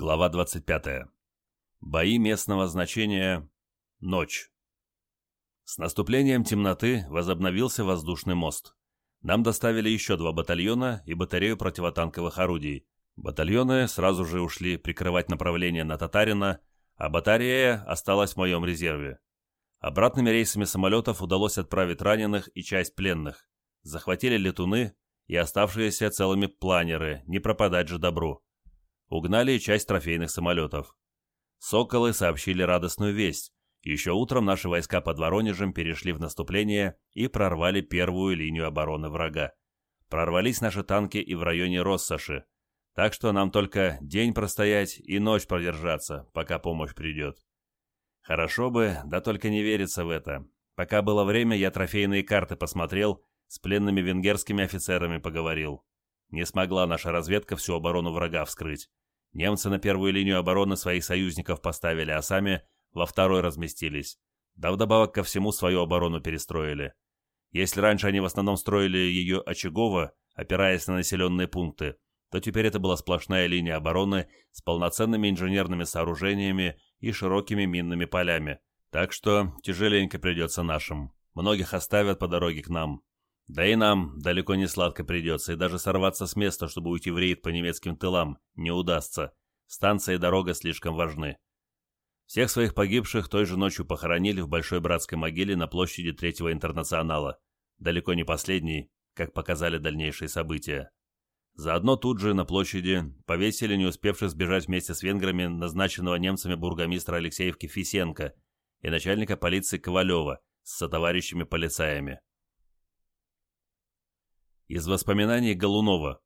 Глава 25. Бои местного значения. Ночь. С наступлением темноты возобновился воздушный мост. Нам доставили еще два батальона и батарею противотанковых орудий. Батальоны сразу же ушли прикрывать направление на Татарина, а батарея осталась в моем резерве. Обратными рейсами самолетов удалось отправить раненых и часть пленных. Захватили летуны и оставшиеся целыми планеры, не пропадать же добру угнали часть трофейных самолетов. «Соколы» сообщили радостную весть. Еще утром наши войска под Воронежем перешли в наступление и прорвали первую линию обороны врага. Прорвались наши танки и в районе Россоши. Так что нам только день простоять и ночь продержаться, пока помощь придет. Хорошо бы, да только не верится в это. Пока было время, я трофейные карты посмотрел, с пленными венгерскими офицерами поговорил. Не смогла наша разведка всю оборону врага вскрыть. Немцы на первую линию обороны своих союзников поставили, а сами во второй разместились. Да вдобавок ко всему свою оборону перестроили. Если раньше они в основном строили ее очагово, опираясь на населенные пункты, то теперь это была сплошная линия обороны с полноценными инженерными сооружениями и широкими минными полями. Так что тяжеленько придется нашим. Многих оставят по дороге к нам. Да и нам далеко не сладко придется, и даже сорваться с места, чтобы уйти в рейд по немецким тылам, не удастся. Станция и дорога слишком важны. Всех своих погибших той же ночью похоронили в Большой Братской могиле на площади Третьего Интернационала. Далеко не последний, как показали дальнейшие события. Заодно тут же на площади повесили не успевших сбежать вместе с венграми назначенного немцами бургомистра Алексеевки Фисенко и начальника полиции Ковалева с сотоварищами полицаями. Из воспоминаний Голунова.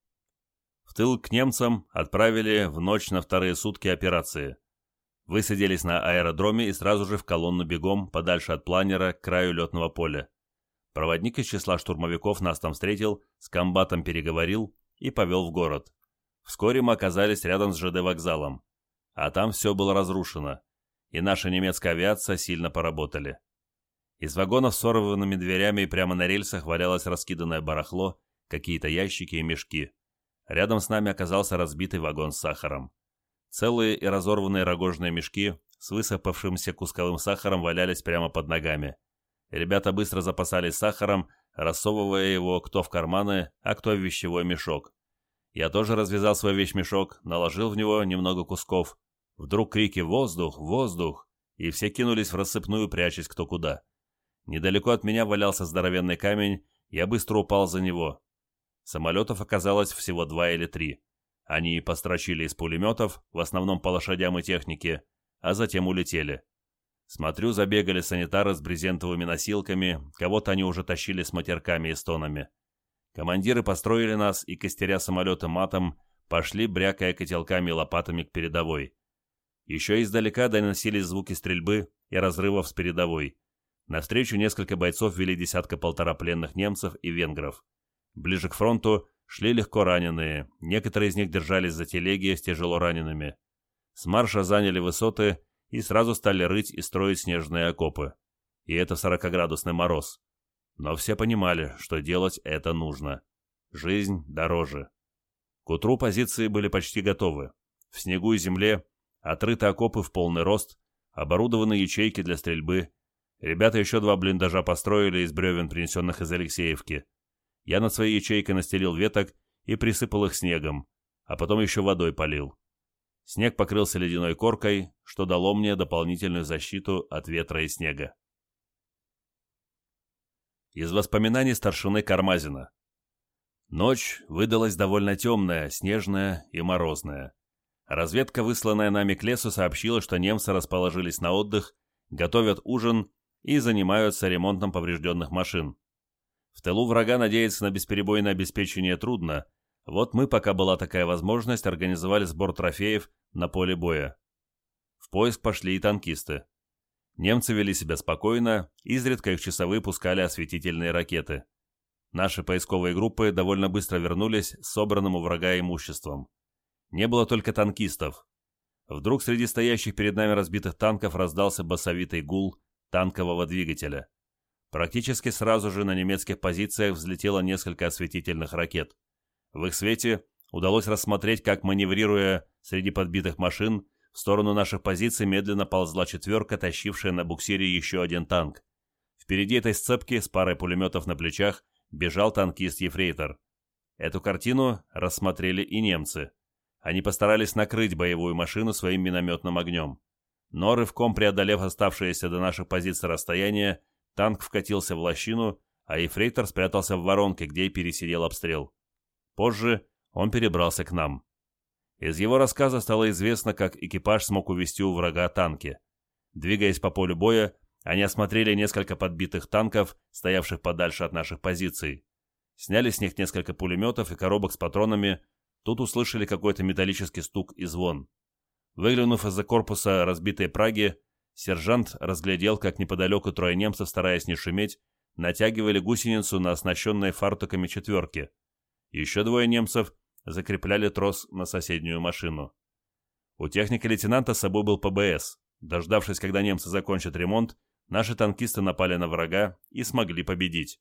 В тыл к немцам отправили в ночь на вторые сутки операции. Высадились на аэродроме и сразу же в колонну бегом, подальше от планера, к краю летного поля. Проводник из числа штурмовиков нас там встретил, с комбатом переговорил и повел в город. Вскоре мы оказались рядом с ЖД вокзалом. А там все было разрушено, и наша немецкая авиация сильно поработали. Из вагонов с сорванными дверями и прямо на рельсах валялось раскиданное барахло, какие-то ящики и мешки. Рядом с нами оказался разбитый вагон с сахаром. Целые и разорванные рогожные мешки с высыпавшимся кусковым сахаром валялись прямо под ногами. Ребята быстро запасались сахаром, рассовывая его кто в карманы, а кто в вещевой мешок. Я тоже развязал свой вещмешок, наложил в него немного кусков. Вдруг крики «Воздух! Воздух!» и все кинулись в рассыпную, прячась кто куда. Недалеко от меня валялся здоровенный камень, я быстро упал за него. Самолетов оказалось всего два или три. Они построчили из пулеметов, в основном по лошадям и технике, а затем улетели. Смотрю, забегали санитары с брезентовыми носилками, кого-то они уже тащили с матерками и стонами. Командиры построили нас и, костеря самолеты матом, пошли, брякая котелками и лопатами к передовой. Еще издалека доносились звуки стрельбы и разрывов с передовой. Навстречу несколько бойцов вели десятка-полтора пленных немцев и венгров. Ближе к фронту шли легко раненые, некоторые из них держались за телеги с тяжело ранеными. С марша заняли высоты и сразу стали рыть и строить снежные окопы. И это 40-градусный мороз. Но все понимали, что делать это нужно. Жизнь дороже. К утру позиции были почти готовы. В снегу и земле отрыты окопы в полный рост, оборудованы ячейки для стрельбы. Ребята еще два блиндажа построили из бревен, принесенных из Алексеевки я над своей ячейкой настелил веток и присыпал их снегом, а потом еще водой полил. Снег покрылся ледяной коркой, что дало мне дополнительную защиту от ветра и снега. Из воспоминаний старшины Кармазина. Ночь выдалась довольно темная, снежная и морозная. Разведка, высланная нами к лесу, сообщила, что немцы расположились на отдых, готовят ужин и занимаются ремонтом поврежденных машин. В тылу врага надеяться на бесперебойное обеспечение трудно. Вот мы, пока была такая возможность, организовали сбор трофеев на поле боя. В поиск пошли и танкисты. Немцы вели себя спокойно, изредка их часовые пускали осветительные ракеты. Наши поисковые группы довольно быстро вернулись с собранным у врага имуществом. Не было только танкистов. Вдруг среди стоящих перед нами разбитых танков раздался басовитый гул танкового двигателя. Практически сразу же на немецких позициях взлетело несколько осветительных ракет. В их свете удалось рассмотреть, как, маневрируя среди подбитых машин, в сторону наших позиций медленно ползла четверка, тащившая на буксире еще один танк. Впереди этой сцепки с парой пулеметов на плечах бежал танкист-ефрейтор. Эту картину рассмотрели и немцы. Они постарались накрыть боевую машину своим минометным огнем. Но рывком преодолев оставшееся до наших позиций расстояние, танк вкатился в лощину, а ефрейтор спрятался в воронке, где и пересидел обстрел. Позже он перебрался к нам. Из его рассказа стало известно, как экипаж смог увести у врага танки. Двигаясь по полю боя, они осмотрели несколько подбитых танков, стоявших подальше от наших позиций. Сняли с них несколько пулеметов и коробок с патронами. Тут услышали какой-то металлический стук и звон. Выглянув из-за корпуса разбитой Праги, сержант разглядел, как неподалеку трое немцев, стараясь не шуметь, натягивали гусеницу на оснащенной фартуками четверки. Еще двое немцев закрепляли трос на соседнюю машину. У техника лейтенанта с собой был ПБС. Дождавшись, когда немцы закончат ремонт, наши танкисты напали на врага и смогли победить.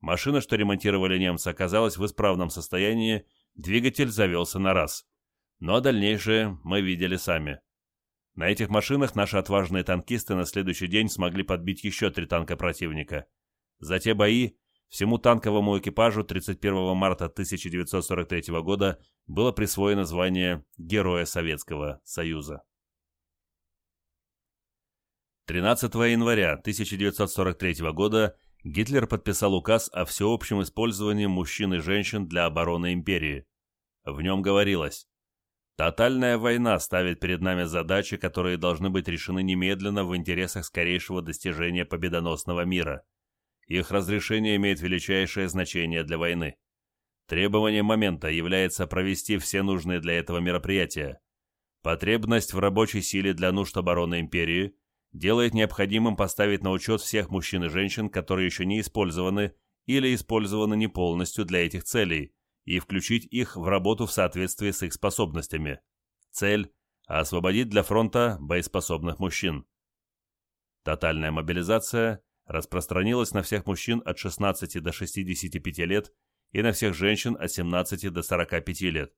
Машина, что ремонтировали немцы, оказалась в исправном состоянии, двигатель завелся на раз. Но дальнейшее мы видели сами. На этих машинах наши отважные танкисты на следующий день смогли подбить еще три танка противника. За те бои всему танковому экипажу 31 марта 1943 года было присвоено звание Героя Советского Союза. 13 января 1943 года Гитлер подписал указ о всеобщем использовании мужчин и женщин для обороны империи. В нем говорилось «Тотальная война ставит перед нами задачи, которые должны быть решены немедленно в интересах скорейшего достижения победоносного мира. Их разрешение имеет величайшее значение для войны. Требованием момента является провести все нужные для этого мероприятия. Потребность в рабочей силе для нужд обороны империи – делает необходимым поставить на учет всех мужчин и женщин, которые еще не использованы или использованы не полностью для этих целей, и включить их в работу в соответствии с их способностями. Цель – освободить для фронта боеспособных мужчин. Тотальная мобилизация распространилась на всех мужчин от 16 до 65 лет и на всех женщин от 17 до 45 лет.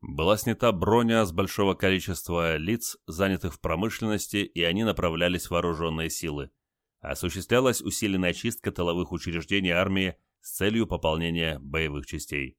Была снята броня с большого количества лиц, занятых в промышленности, и они направлялись в вооруженные силы. Осуществлялась усиленная чистка тыловых учреждений армии с целью пополнения боевых частей.